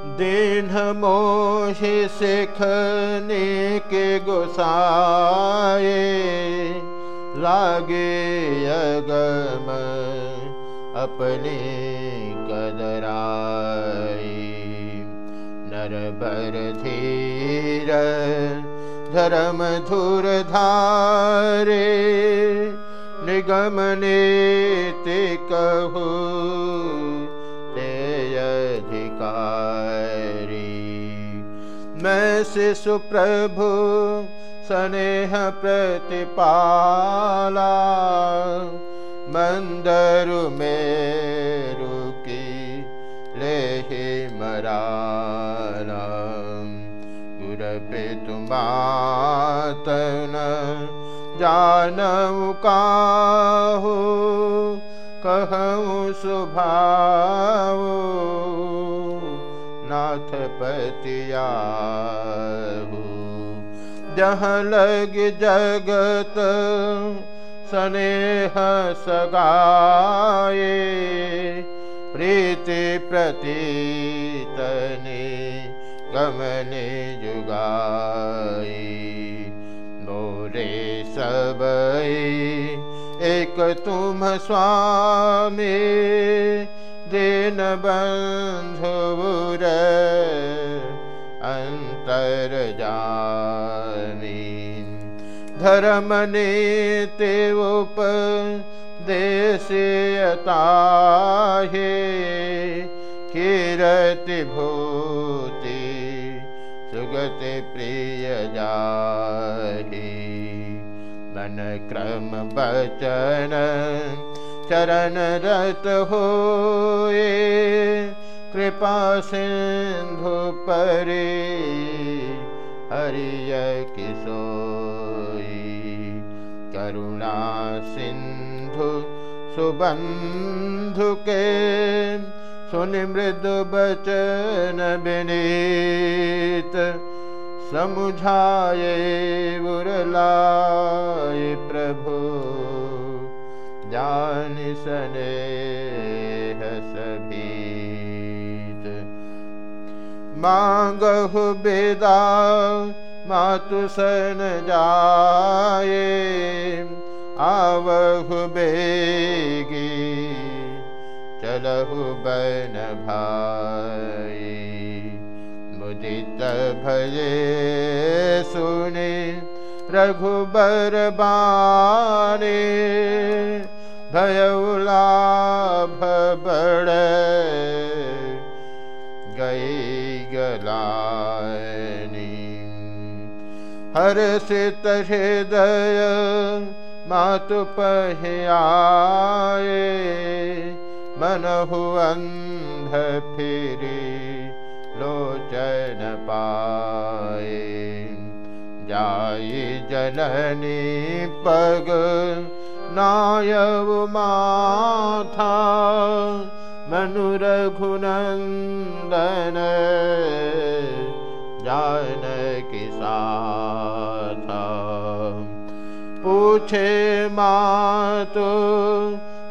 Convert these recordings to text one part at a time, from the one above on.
दिन मोहि सिखने के गुसाए लागे अगम अपने कदराई नर बर धीर धर्म धुर धारे निगमने ते कहू मैं शिशु प्रभु स्नेह प्रतिपाला, मंदरु में रुकी ले मराना गुरपे तुमातन जानऊ काहू कहूँ सुभाऊ। नाथ पतिया जहाँ लग जगत, स्नेह सगाए, प्रीति प्रतीतने गमने जुगाए। बोले सब एक तुम स्वामी दिन बंधुर अंतर जानी। धर्म नीति उप देशयता कीरति भूति सुगति प्रिय जाही। क्रम बचन चरण रत हो कृपा सिंधु परे हरिय किशोई करुणा सिंधु सुबंधु के सुनि मृदु बचन विनीत समुझाए उरलाए प्रभु। जान सने सभीत। मांगहु बेदा मातु सन जाए आवहु बेगी चलहु बन भाई भजे सुने रघुबर बाने भयउलाभ बड़। गई गलानी हर सित हृदय मातु पहियाए मनहु फिरी लोचन पाए। जाई जननी पग नायव माथा मनुरघुनन्दन पूछे मातो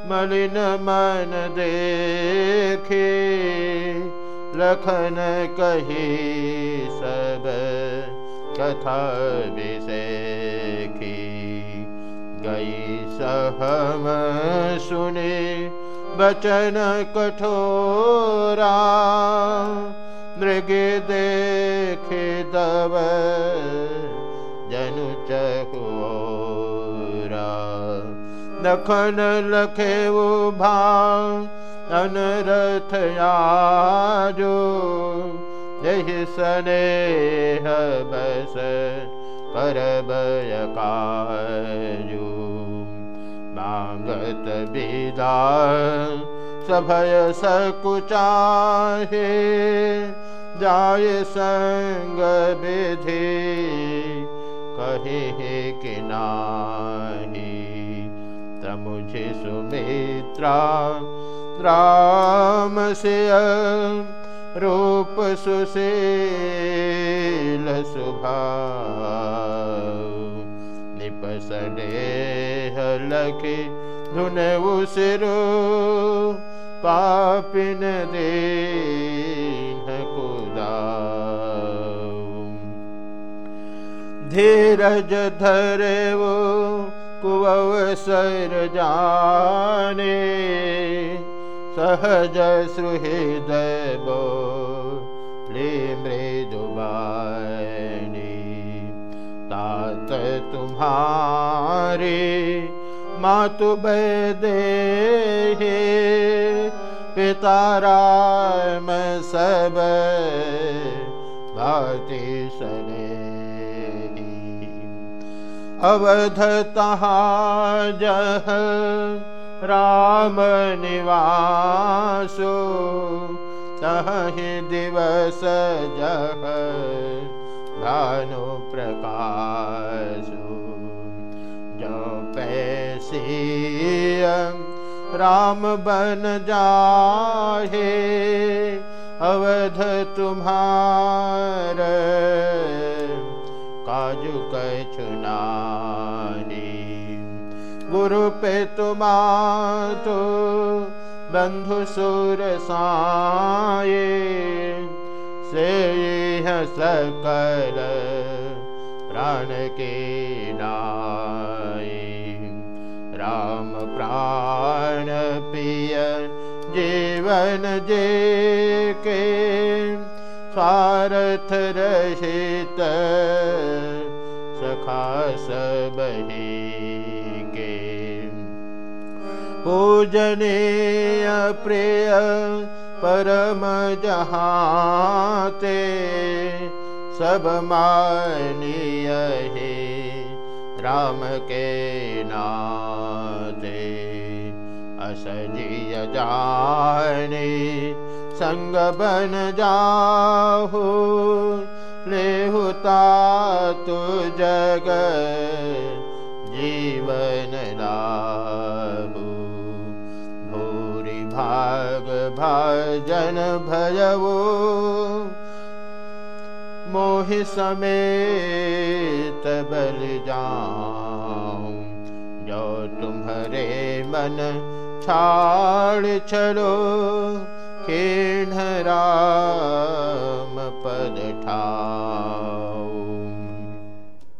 मलिन मन देखे लखन कही सब कथा विषेखी गई सहम सुने बचन कठोरा, मृग देखे दब जनु चकोरा। नखन लखे भा अनरथ आजो यही सने बस करबयकायु मांगत विदा, सभय सकुचाहे, जाय संग विधि, कहे कि नाही, तमुझे सुमित्रा द्रामस्य रूप सुशील सुभा निपसडे हलखे धुन पापन देह कुदा धीरज धरे वो कुवसर जाने। सहज सुहृदय मृदुबानी तात तुम्हारे मातु दे पिता राम सब भाति सने अवध तहाँ जह राम निवासो तहि दिवस जह भानु प्रकाशो जो पैसी राम बन जाहे अवध तुम्हार गुरु पे तुम तो बंधु सुर साए से सकल प्राण के नाए राम प्राण पिय जीवन जे के स्वार्थ रहित सखा सबही के पूजनीय प्रिय परम जहाते सब मानिय राम के नाते। असजिय जाने संग बन जाहु लेहुता तु जग भजन भयवो मोहि समेत बल जाऊं जो तुम्हारे मन छाड़ चलो राम पद